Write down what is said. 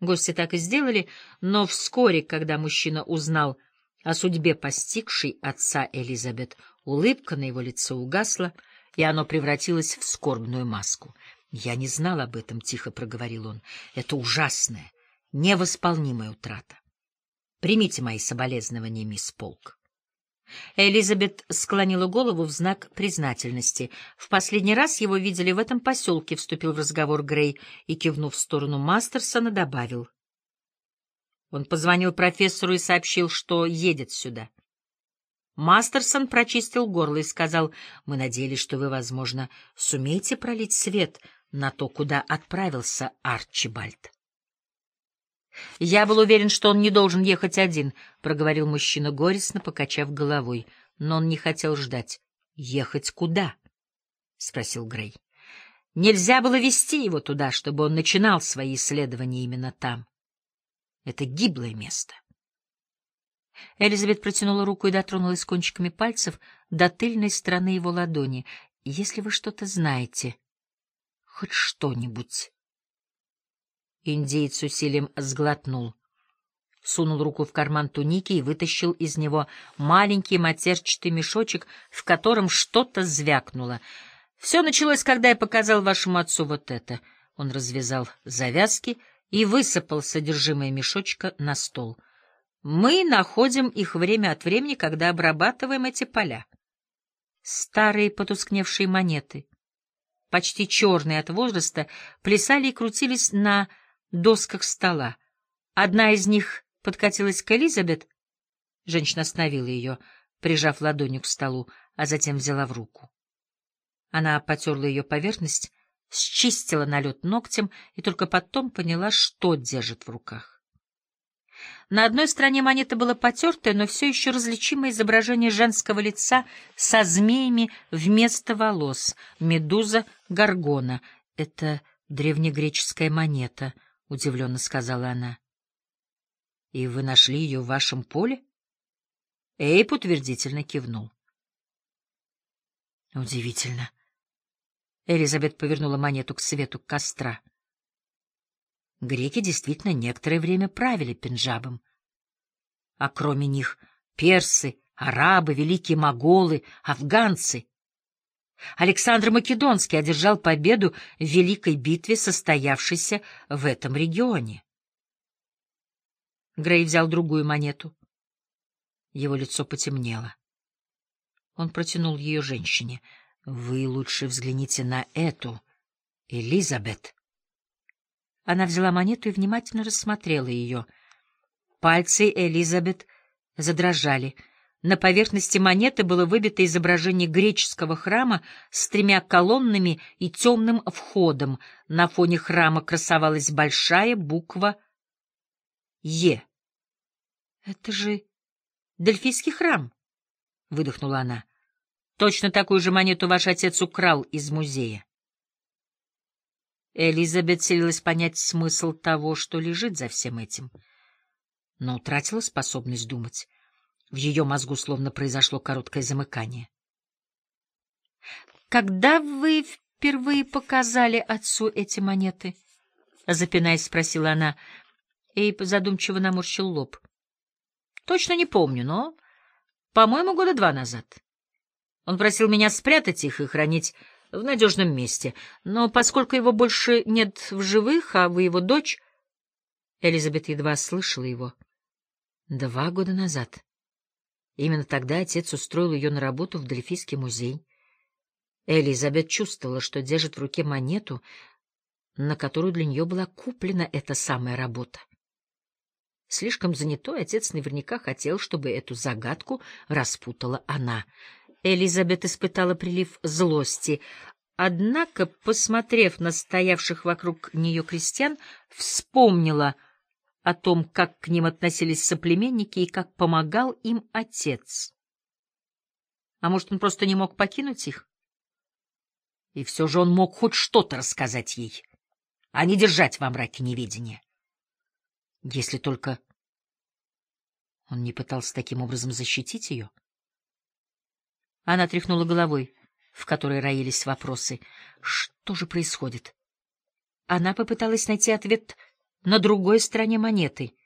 Гости так и сделали, но вскоре, когда мужчина узнал о судьбе постигшей отца Элизабет, улыбка на его лице угасла, и оно превратилось в скорбную маску. «Я не знал об этом», — тихо проговорил он. «Это ужасная, невосполнимая утрата. Примите мои соболезнования, мисс Полк». Элизабет склонила голову в знак признательности. В последний раз его видели в этом поселке, вступил в разговор Грей и, кивнув в сторону Мастерсона, добавил. Он позвонил профессору и сообщил, что едет сюда. Мастерсон прочистил горло и сказал, «Мы надеялись, что вы, возможно, сумеете пролить свет на то, куда отправился Арчибальд». «Я был уверен, что он не должен ехать один», — проговорил мужчина горестно, покачав головой. Но он не хотел ждать. «Ехать куда?» — спросил Грей. «Нельзя было вести его туда, чтобы он начинал свои исследования именно там. Это гиблое место». Элизабет протянула руку и дотронулась кончиками пальцев до тыльной стороны его ладони. «Если вы что-то знаете, хоть что-нибудь...» Индеец усилием сглотнул. Сунул руку в карман туники и вытащил из него маленький матерчатый мешочек, в котором что-то звякнуло. «Все началось, когда я показал вашему отцу вот это». Он развязал завязки и высыпал содержимое мешочка на стол. «Мы находим их время от времени, когда обрабатываем эти поля. Старые потускневшие монеты» почти черные от возраста, плясали и крутились на досках стола. Одна из них подкатилась к Элизабет. Женщина остановила ее, прижав ладонью к столу, а затем взяла в руку. Она потерла ее поверхность, счистила налет ногтем и только потом поняла, что держит в руках. На одной стороне монеты было потертое, но все еще различимое изображение женского лица со змеями вместо волос, медуза горгона. Это древнегреческая монета —— удивленно сказала она. — И вы нашли ее в вашем поле? Эйп утвердительно кивнул. — Удивительно. Элизабет повернула монету к свету костра. Греки действительно некоторое время правили Пенджабом. А кроме них персы, арабы, великие моголы, афганцы — Александр Македонский одержал победу в великой битве, состоявшейся в этом регионе. Грей взял другую монету. Его лицо потемнело. Он протянул ее женщине. — Вы лучше взгляните на эту, Элизабет. Она взяла монету и внимательно рассмотрела ее. Пальцы Элизабет задрожали — на поверхности монеты было выбито изображение греческого храма с тремя колоннами и темным входом. На фоне храма красовалась большая буква «Е». «Это же Дельфийский храм», — выдохнула она. «Точно такую же монету ваш отец украл из музея». Элизабет селилась понять смысл того, что лежит за всем этим, но утратила способность думать. В ее мозгу словно произошло короткое замыкание. «Когда вы впервые показали отцу эти монеты?» — запинаясь, спросила она. Эйп задумчиво наморщил лоб. «Точно не помню, но, по-моему, года два назад. Он просил меня спрятать их и хранить в надежном месте, но поскольку его больше нет в живых, а вы его дочь...» Элизабет едва слышала его. «Два года назад». Именно тогда отец устроил ее на работу в Дельфийский музей. Элизабет чувствовала, что держит в руке монету, на которую для нее была куплена эта самая работа. Слишком занятой отец наверняка хотел, чтобы эту загадку распутала она. Элизабет испытала прилив злости, однако, посмотрев на стоявших вокруг нее крестьян, вспомнила — о том, как к ним относились соплеменники и как помогал им отец. А может, он просто не мог покинуть их? И все же он мог хоть что-то рассказать ей, а не держать во мраке неведения. Если только он не пытался таким образом защитить ее. Она тряхнула головой, в которой роились вопросы. Что же происходит? Она попыталась найти ответ на другой стороне монеты —